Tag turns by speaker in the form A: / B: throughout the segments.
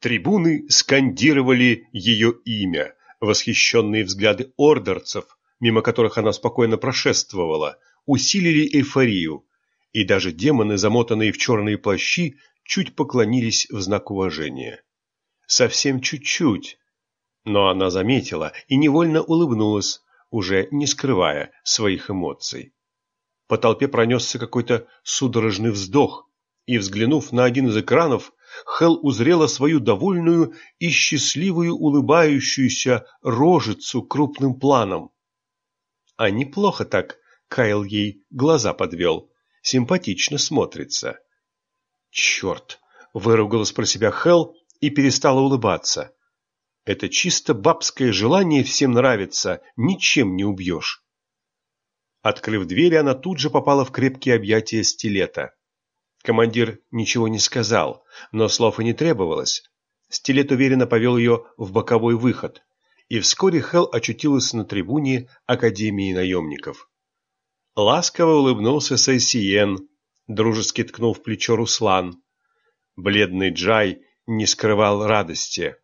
A: Трибуны скандировали ее имя, восхищенные взгляды ордерцев, мимо которых она спокойно прошествовала, усилили эйфорию, и даже демоны, замотанные в черные плащи, чуть поклонились в знак уважения. Совсем чуть-чуть, но она заметила и невольно улыбнулась, уже не скрывая своих эмоций. По толпе пронесся какой-то судорожный вздох, и, взглянув на один из экранов, Хел узрела свою довольную и счастливую улыбающуюся рожицу крупным планом. А неплохо так Кайл ей глаза подвел, симпатично смотрится. «Черт!» — выругалась про себя Хел и перестала улыбаться. «Это чисто бабское желание всем нравится, ничем не убьешь». Открыв дверь, она тут же попала в крепкие объятия стилета. Командир ничего не сказал, но слов и не требовалось. Стилет уверенно повел ее в боковой выход, и вскоре Хел очутилась на трибуне Академии наемников. Ласково улыбнулся Сайсиен, дружески ткнул в плечо Руслан. Бледный Джай не скрывал радости.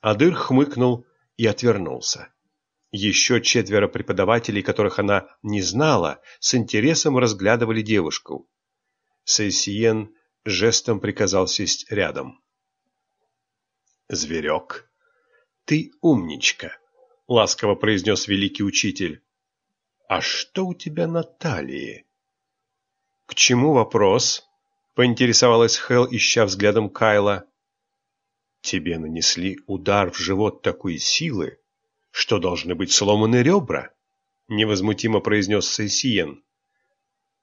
A: Адыр хмыкнул и отвернулся. Еще четверо преподавателей, которых она не знала, с интересом разглядывали девушку. Сейсиен жестом приказал сесть рядом. «Зверек, ты умничка», — ласково произнес великий учитель. «А что у тебя на талии?» «К чему вопрос?» — поинтересовалась Хел, ища взглядом Кайла. «Тебе нанесли удар в живот такой силы, что должны быть сломаны ребра, невозмутимо произнес Сейсиен.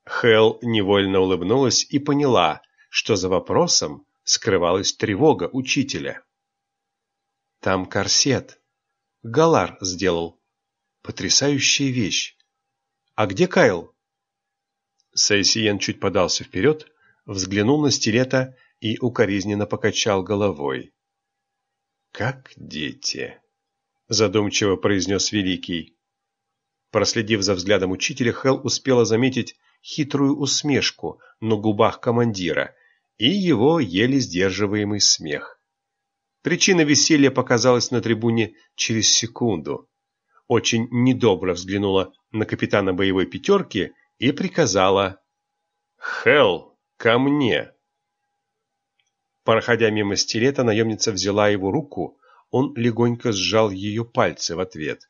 A: Хел невольно улыбнулась и поняла, что за вопросом скрывалась тревога учителя. Там корсет. Галар сделал. Потрясающая вещь. А где Кайл? Сейсиен чуть подался вперед, взглянул на стилета и укоризненно покачал головой. Как дети задумчиво произнес Великий. Проследив за взглядом учителя, Хел успела заметить хитрую усмешку на губах командира и его еле сдерживаемый смех. Причина веселья показалась на трибуне через секунду. Очень недобро взглянула на капитана боевой пятерки и приказала «Хел, ко мне!». Проходя мимо стилета, наемница взяла его руку он легонько сжал ее пальцы в ответ.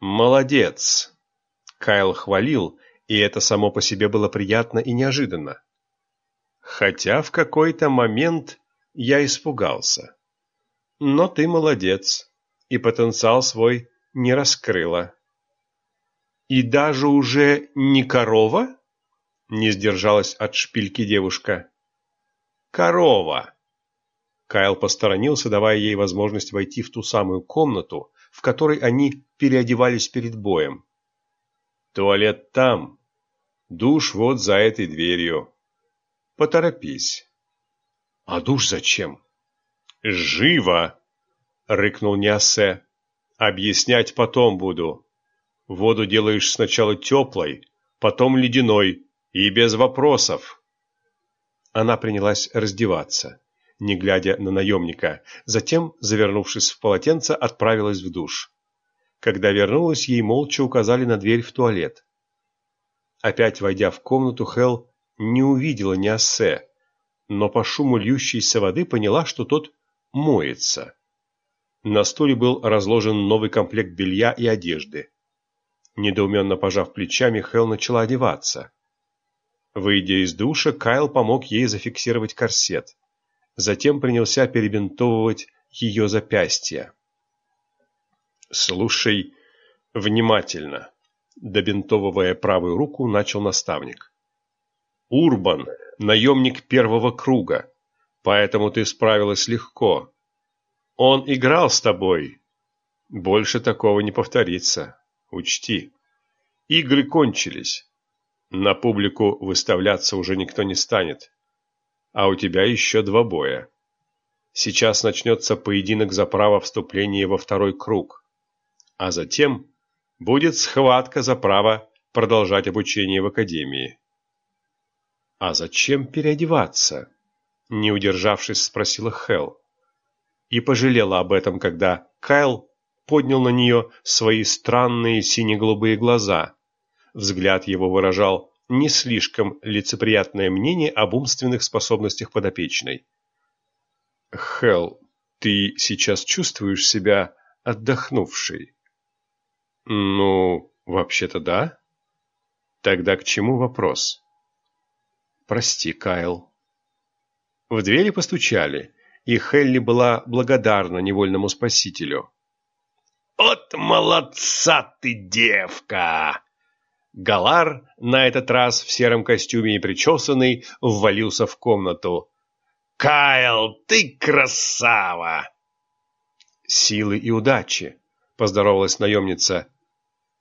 A: «Молодец!» Кайл хвалил, и это само по себе было приятно и неожиданно. Хотя в какой-то момент я испугался. Но ты молодец, и потенциал свой не раскрыла. «И даже уже не корова?» — не сдержалась от шпильки девушка. «Корова!» Кайл посторонился, давая ей возможность войти в ту самую комнату, в которой они переодевались перед боем. «Туалет там. Душ вот за этой дверью. Поторопись». «А душ зачем?» «Живо!» — рыкнул Няссе. «Объяснять потом буду. Воду делаешь сначала теплой, потом ледяной и без вопросов». Она принялась раздеваться не глядя на наемника, затем, завернувшись в полотенце, отправилась в душ. Когда вернулась, ей молча указали на дверь в туалет. Опять войдя в комнату, Хел не увидела Неоссе, но по шуму льющейся воды поняла, что тот моется. На стуле был разложен новый комплект белья и одежды. Недоуменно пожав плечами, Хел начала одеваться. Выйдя из душа, Кайл помог ей зафиксировать корсет. Затем принялся перебинтовывать ее запястья. «Слушай внимательно», — добинтовывая правую руку, начал наставник. «Урбан — наемник первого круга, поэтому ты справилась легко. Он играл с тобой. Больше такого не повторится, учти. Игры кончились. На публику выставляться уже никто не станет а у тебя еще два боя. Сейчас начнется поединок за право вступления во второй круг, а затем будет схватка за право продолжать обучение в академии. А зачем переодеваться? Не удержавшись, спросила Хел. И пожалела об этом, когда Кайл поднял на нее свои странные сине-голубые глаза. Взгляд его выражал не слишком лицеприятное мнение об умственных способностях подопечной. «Хелл, ты сейчас чувствуешь себя отдохнувшей?» «Ну, вообще-то да. Тогда к чему вопрос?» «Прости, Кайл». В двери постучали, и Хелли была благодарна невольному спасителю.
B: «От молодца ты, девка!»
A: Галар, на этот раз в сером костюме и причесанный, ввалился в комнату.
B: «Кайл, ты красава!»
A: «Силы и удачи!» — поздоровалась наемница.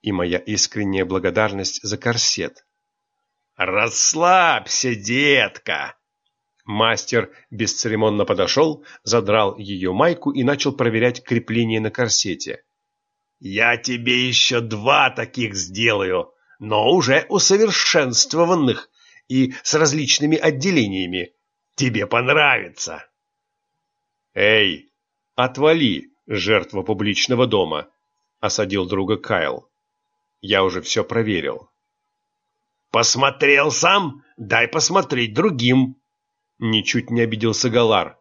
A: «И моя искренняя благодарность за корсет».
B: «Расслабься, детка!»
A: Мастер бесцеремонно подошел, задрал ее майку и начал проверять крепление на корсете.
B: «Я тебе еще два таких сделаю, но уже усовершенствованных и с различными отделениями. Тебе понравится!»
A: «Эй, отвали, жертва публичного дома!» — осадил друга Кайл. «Я уже все проверил».
B: «Посмотрел сам? Дай посмотреть другим!»
A: Ничуть не обиделся Галар.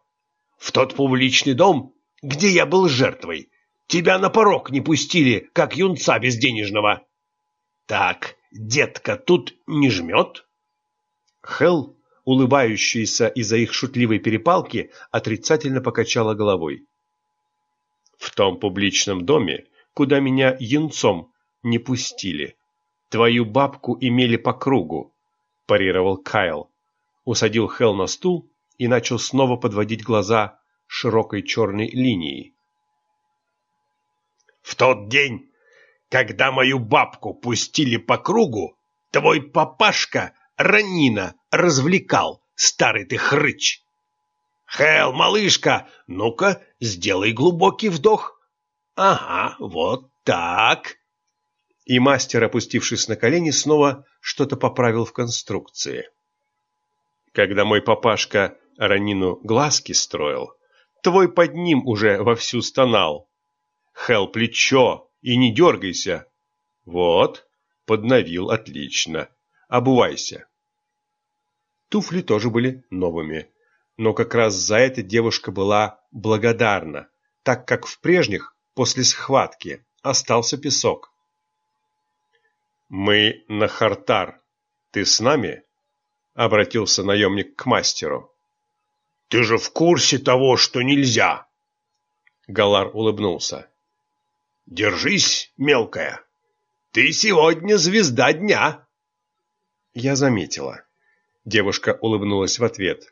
B: «В тот публичный дом, где я был жертвой, тебя на порог не пустили, как юнца безденежного!» «Так, детка, тут не жмет?»
A: Хелл, улыбающаяся из-за их шутливой перепалки, отрицательно покачала головой. «В том публичном доме, куда меня юнцом не пустили, твою бабку имели по кругу», – парировал Кайл. Усадил Хелл на стул и начал снова подводить глаза широкой черной линией.
B: «В тот день, когда мою бабку пустили по кругу, твой папашка Ранина развлекал, старый ты хрыч. Хел, малышка, ну-ка, сделай глубокий вдох. Ага, вот так.
A: И мастер, опустившись на колени, снова что-то поправил в конструкции. Когда мой папашка Ранину глазки строил, твой под ним уже вовсю стонал. Хел, плечо, и не дергайся. Вот, подновил отлично. Обувайся. Туфли тоже были новыми, но как раз за это девушка была благодарна, так как в прежних, после схватки, остался песок. «Мы на Хартар. Ты с нами?» — обратился наемник к мастеру.
B: «Ты же в курсе того, что нельзя!»
A: Галар улыбнулся.
B: «Держись, мелкая! Ты сегодня звезда дня!»
A: Я заметила. Девушка улыбнулась в ответ.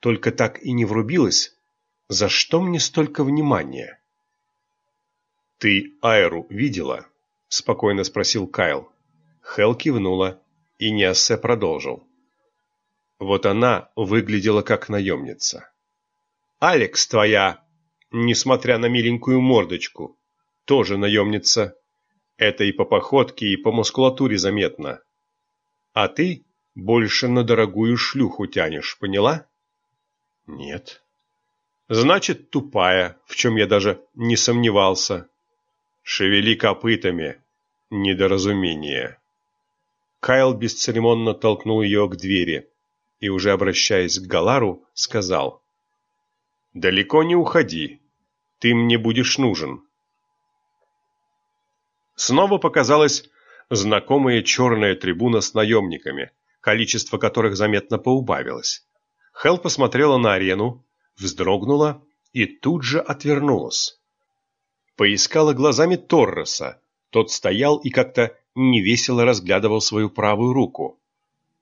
A: Только так и не врубилась. За что мне столько внимания? «Ты Айру видела?» – спокойно спросил Кайл. Хел кивнула, и Неосе продолжил. Вот она выглядела как наемница. «Алекс твоя, несмотря на миленькую мордочку, тоже наемница. Это и по походке, и по мускулатуре заметно. А ты больше на дорогую шлюху тянешь, поняла? Нет. Значит, тупая, в чем я даже не сомневался. Шевели копытами. Недоразумение. Кайл бесцеремонно толкнул ее к двери и, уже обращаясь к Галару, сказал. «Далеко не уходи. Ты мне будешь нужен». Снова показалась знакомая черная трибуна с наемниками, количество которых заметно поубавилось. Хел посмотрела на арену, вздрогнула и тут же отвернулась. Поискала глазами Торреса. Тот стоял и как-то невесело разглядывал свою правую руку.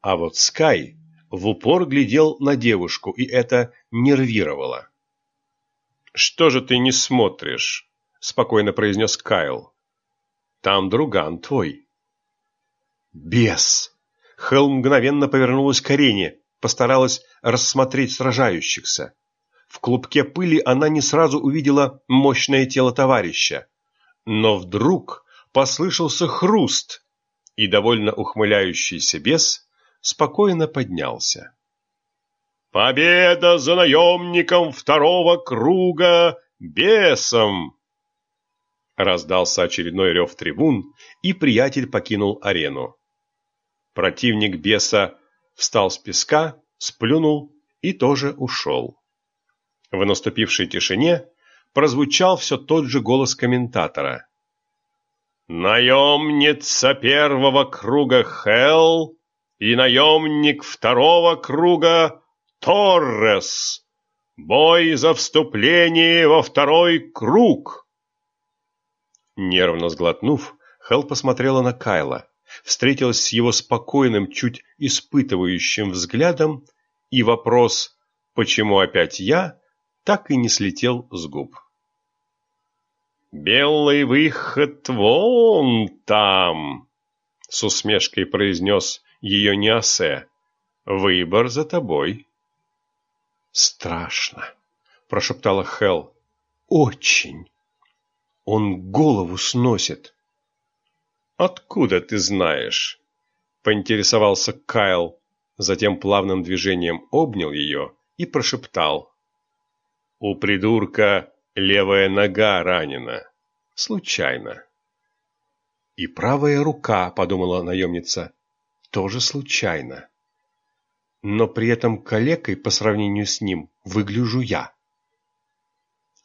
A: А вот Скай в упор глядел на девушку, и это нервировало. «Что же ты не смотришь?» – спокойно произнес Кайл. «Там друган твой». «Бес!» Хелл мгновенно повернулась к арене, постаралась рассмотреть сражающихся. В клубке пыли она не сразу увидела мощное тело товарища. Но вдруг послышался хруст, и довольно ухмыляющийся бес спокойно поднялся. Победа за наемником второго круга бесом! Раздался очередной рев трибун, и приятель покинул арену. Противник беса встал с песка, сплюнул и тоже ушел. В наступившей тишине прозвучал все тот же голос комментатора. «Наемница первого круга Хелл и наемник второго круга Торрес! Бой за вступление во второй круг!» Нервно сглотнув, Хелл посмотрела на Кайла, встретилась с его спокойным, чуть испытывающим взглядом, и вопрос «Почему опять я?» так и не слетел с губ. «Белый выход вон там!» — с усмешкой произнес ее Неосе. «Выбор за тобой».
C: «Страшно!» — прошептала Хел. «Очень! Он голову сносит!»
A: «Откуда ты знаешь?» — поинтересовался Кайл, затем плавным движением обнял ее и прошептал. «У придурка Левая нога ранена. Случайно.
C: И правая рука, подумала наемница, тоже случайно. Но при этом калекой по сравнению с ним выгляжу я.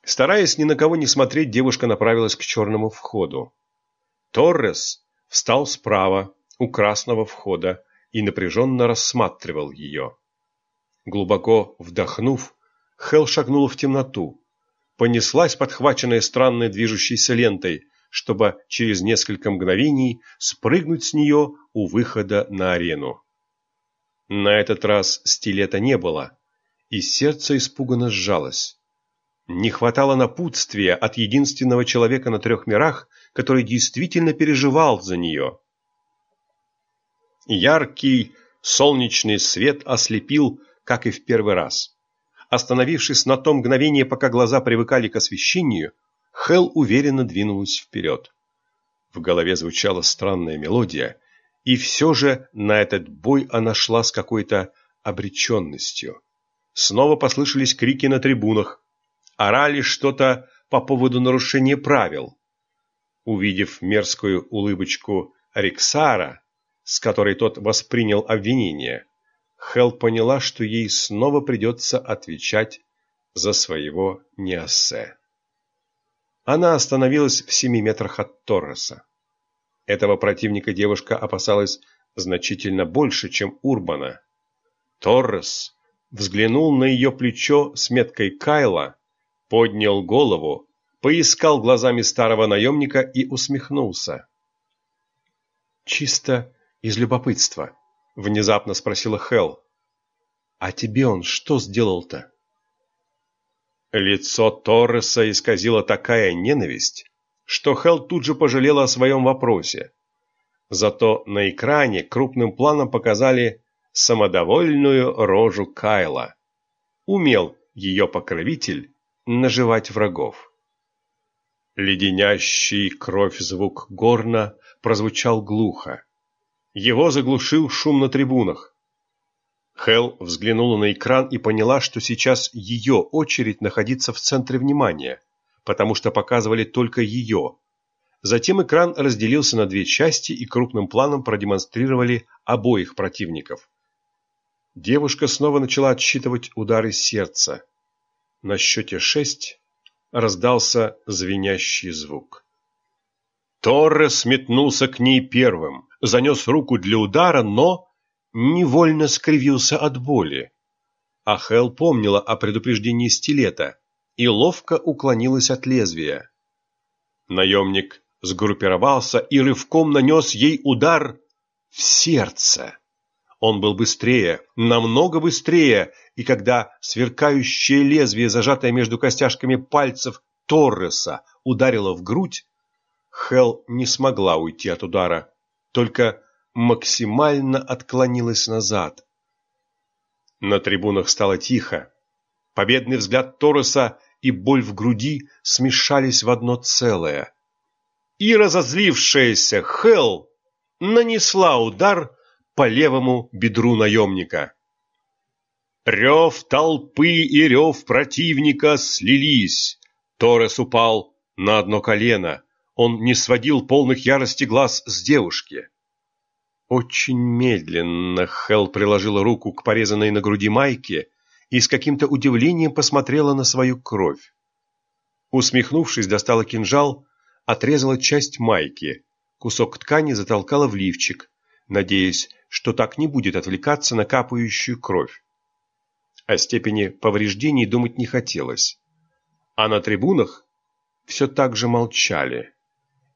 A: Стараясь ни на кого не смотреть, девушка направилась к черному входу. Торрес встал справа, у красного входа, и напряженно рассматривал ее. Глубоко вдохнув, Хел шагнула в темноту, понеслась, подхваченная странной движущейся лентой, чтобы через несколько мгновений спрыгнуть с нее у выхода на арену. На этот раз стилета не было, и сердце испуганно сжалось. Не хватало напутствия от единственного человека на трех мирах, который действительно переживал за нее. Яркий солнечный свет ослепил, как и в первый раз. Остановившись на том мгновении, пока глаза привыкали к освещению, Хел уверенно двинулась вперед. В голове звучала странная мелодия, и все же на этот бой она шла с какой-то обреченностью. Снова послышались крики на трибунах, орали что-то по поводу нарушения правил. Увидев мерзкую улыбочку Риксара, с которой тот воспринял обвинение, Хел поняла, что ей снова придется отвечать за своего Неоссе. Она остановилась в семи метрах от Торреса. Этого противника девушка опасалась значительно больше, чем Урбана. Торрес взглянул на ее плечо с меткой Кайла, поднял голову, поискал глазами старого наемника и усмехнулся. «Чисто из любопытства», — внезапно спросила Хел. «А тебе он что сделал-то?» Лицо Торреса исказило такая ненависть, что Хел тут же пожалела о своем вопросе. Зато на экране крупным планом показали самодовольную рожу Кайла. Умел ее покровитель наживать врагов. Леденящий кровь звук горна прозвучал глухо. Его заглушил шум на трибунах. Хел взглянула на экран и поняла, что сейчас ее очередь находиться в центре внимания, потому что показывали только ее. Затем экран разделился на две части и крупным планом продемонстрировали обоих противников. Девушка снова начала отсчитывать удары сердца. На счете шесть раздался звенящий звук. Торрес метнулся к ней первым, занес руку для удара, но невольно скривился от боли. А Хел помнила о предупреждении стилета и ловко уклонилась от лезвия. Наемник сгруппировался и рывком нанес ей удар в сердце. Он был быстрее, намного быстрее, и когда сверкающее лезвие, зажатое между костяшками пальцев Торреса, ударило в грудь, Хел не смогла уйти от удара, только максимально отклонилась назад. На трибунах стало тихо. Победный взгляд Торреса и боль в груди смешались в одно целое. И разозлившаяся Хел нанесла удар по левому бедру наемника. Рев толпы и рев противника слились. Торрес упал на одно колено. Он не сводил полных ярости глаз с девушки. Очень медленно Хел приложила руку к порезанной на груди майке и с каким-то удивлением посмотрела на свою кровь. Усмехнувшись, достала кинжал, отрезала часть майки, кусок ткани затолкала в лифчик, надеясь, что так не будет отвлекаться на капающую кровь. О степени повреждений думать не хотелось. А на трибунах все так же молчали.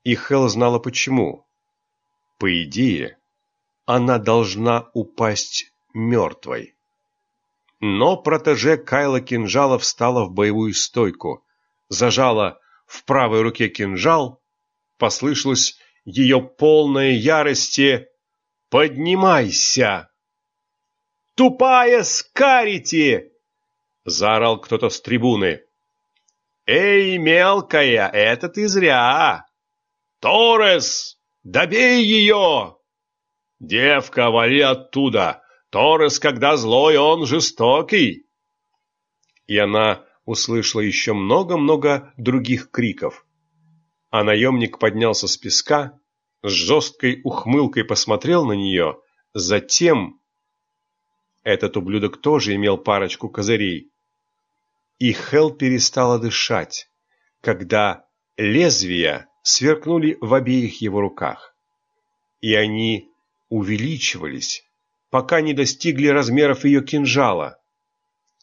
A: И Хел знала почему. По идее, она должна упасть мертвой. Но протеже Кайла Кинжала встала в боевую стойку, зажала в правой руке кинжал, послышалось ее полное ярости «Поднимайся!» «Тупая Скарити!» — заорал кто-то с трибуны. «Эй, мелкая, это ты зря! Торрес, добей ее!» «Девка, вали оттуда! Торрес, когда злой, он жестокий!» И она услышала еще много-много других криков. А наемник поднялся с песка, с жесткой ухмылкой посмотрел на нее, затем... Этот ублюдок тоже имел парочку козырей. И Хел перестала дышать, когда лезвия сверкнули в обеих его руках. И они увеличивались, пока не достигли размеров ее кинжала.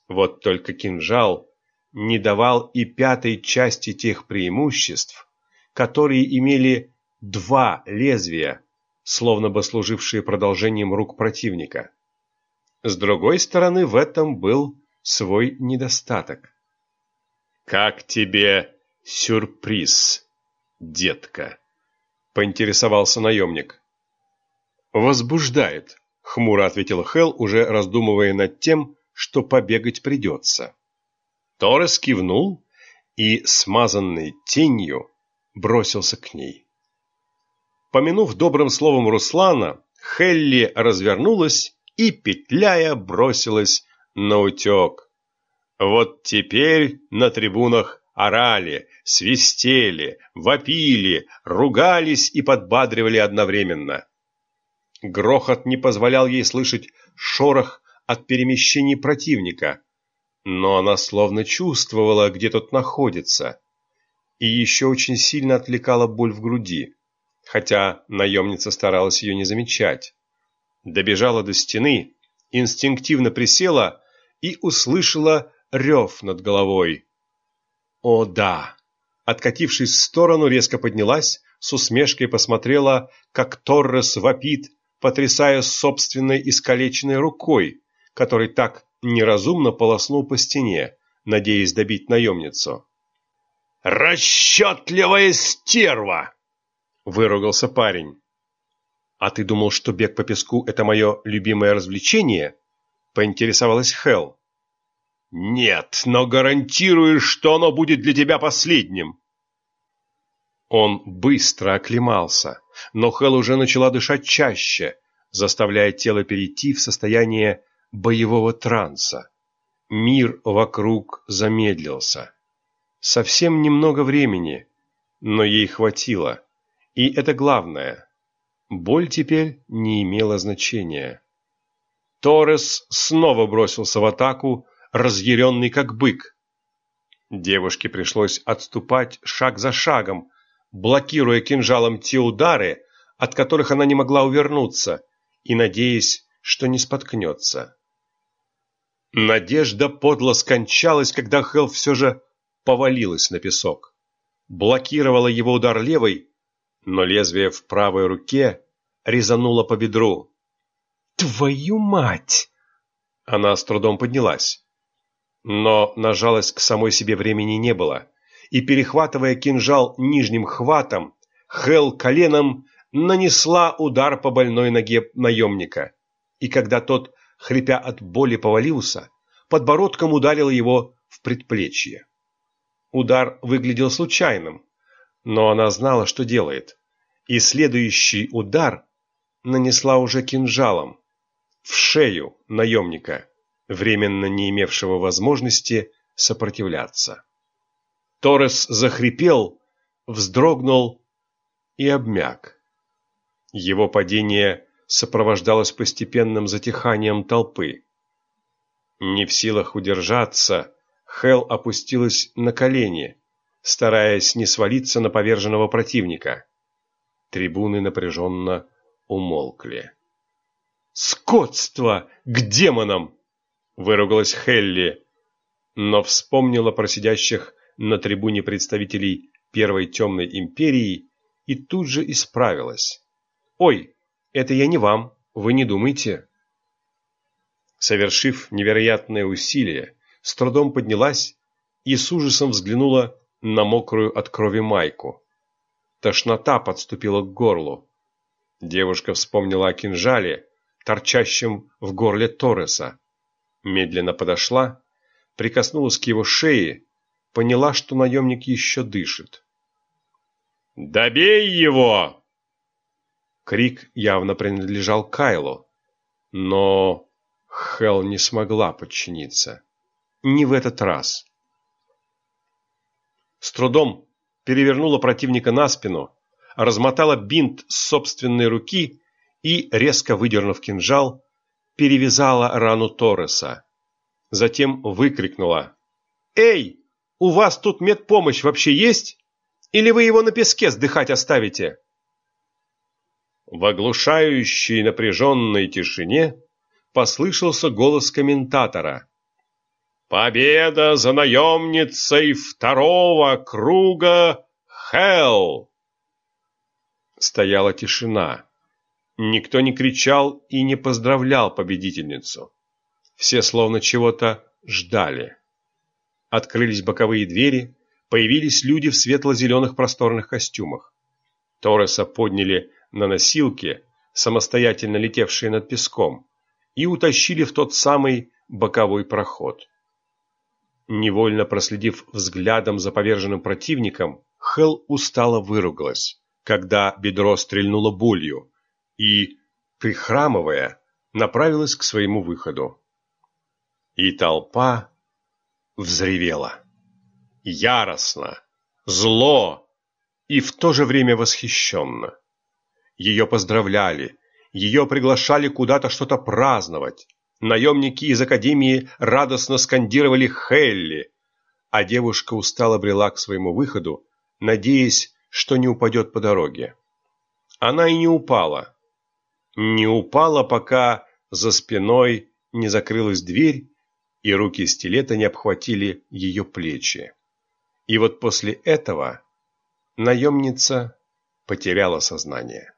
A: Вот только кинжал не давал и пятой части тех преимуществ, которые имели два лезвия, словно бы служившие продолжением рук противника. С другой стороны, в этом был свой недостаток. «Как тебе сюрприз, детка?» — поинтересовался наемник. «Возбуждает», — хмуро ответил Хел, уже раздумывая над тем, что побегать придется. Торрес кивнул и, смазанный тенью, бросился к ней. Помянув добрым словом Руслана, Хелли развернулась и, петляя, бросилась на утек. Вот теперь на трибунах орали, свистели, вопили, ругались и подбадривали одновременно. Грохот не позволял ей слышать шорох от перемещений противника, но она словно чувствовала, где тот находится, и еще очень сильно отвлекала боль в груди, хотя наемница старалась ее не замечать. Добежала до стены, инстинктивно присела и услышала рев над головой. О да! Откатившись в сторону, резко поднялась, с усмешкой посмотрела, как Торрес вопит, потрясая собственной искалеченной рукой, которой так неразумно полоснул по стене, надеясь добить наемницу. «Расчетливая стерва!» — выругался парень. «А ты думал, что бег по песку — это мое любимое развлечение?» — поинтересовалась Хелл. «Нет, но гарантирую, что оно будет для тебя последним!» Он быстро оклемался, но Хелл уже начала дышать чаще, заставляя тело перейти в состояние боевого транса. Мир вокруг замедлился. Совсем немного времени, но ей хватило. И это главное. Боль теперь не имела значения. Торрес снова бросился в атаку, разъяренный как бык. Девушке пришлось отступать шаг за шагом, блокируя кинжалом те удары, от которых она не могла увернуться, и надеясь, что не споткнется. Надежда подло скончалась, когда Хелл все же повалилась на песок. Блокировала его удар левой, но лезвие в правой руке резануло по бедру. «Твою мать!» Она с трудом поднялась. Но на жалость к самой себе времени не было, и, перехватывая кинжал нижним хватом, Хел коленом нанесла удар по больной ноге наемника. И когда тот хрипя от боли, повалился, подбородком ударил его в предплечье. Удар выглядел случайным, но она знала, что делает, и следующий удар нанесла уже кинжалом в шею наемника. Временно не имевшего возможности сопротивляться. Торрес захрипел, вздрогнул и обмяк. Его падение сопровождалось постепенным затиханием толпы. Не в силах удержаться, Хел опустилась на колени, стараясь не свалиться на поверженного противника. Трибуны напряженно умолкли. «Скотство! К демонам!» — выругалась Хелли, но вспомнила про сидящих на трибуне представителей Первой Темной Империи и тут же исправилась. «Ой, это я не вам, вы не думайте». Совершив невероятное усилие, с трудом поднялась и с ужасом взглянула на мокрую от крови майку. Тошнота подступила к горлу. Девушка вспомнила о кинжале, торчащем в горле Торреса. Медленно подошла, прикоснулась к его шее, поняла, что наемник еще дышит. «Добей его!» Крик явно принадлежал Кайлу, но Хел не смогла подчиниться. Не в этот раз. С трудом перевернула противника на спину, размотала бинт с собственной руки и, резко выдернув кинжал, перевязала рану Торреса. Затем выкрикнула. «Эй, у вас тут медпомощь вообще есть? Или вы его на песке сдыхать оставите?» В оглушающей напряженной тишине послышался голос комментатора. «Победа за наемницей второго круга Хелл!» Стояла тишина. Никто не кричал и не поздравлял победительницу. Все словно чего-то ждали. Открылись боковые двери, появились люди в светло-зеленых просторных костюмах. Торреса подняли на носилке, самостоятельно летевшие над песком, и утащили в тот самый боковой проход. Невольно проследив взглядом за поверженным противником, Хел устало выругалась, когда бедро стрельнуло болью, и, прихрамывая, направилась к своему выходу. И толпа взревела. Яростно, зло и в то же время восхищенно. Ее поздравляли, ее приглашали куда-то что-то праздновать. Наемники из академии радостно скандировали «Хелли», а девушка устало брела к своему выходу, надеясь, что не упадет по дороге. Она и не упала. Не упала, пока за спиной не закрылась дверь, и руки стилета не обхватили ее плечи. И вот после этого наемница потеряла сознание.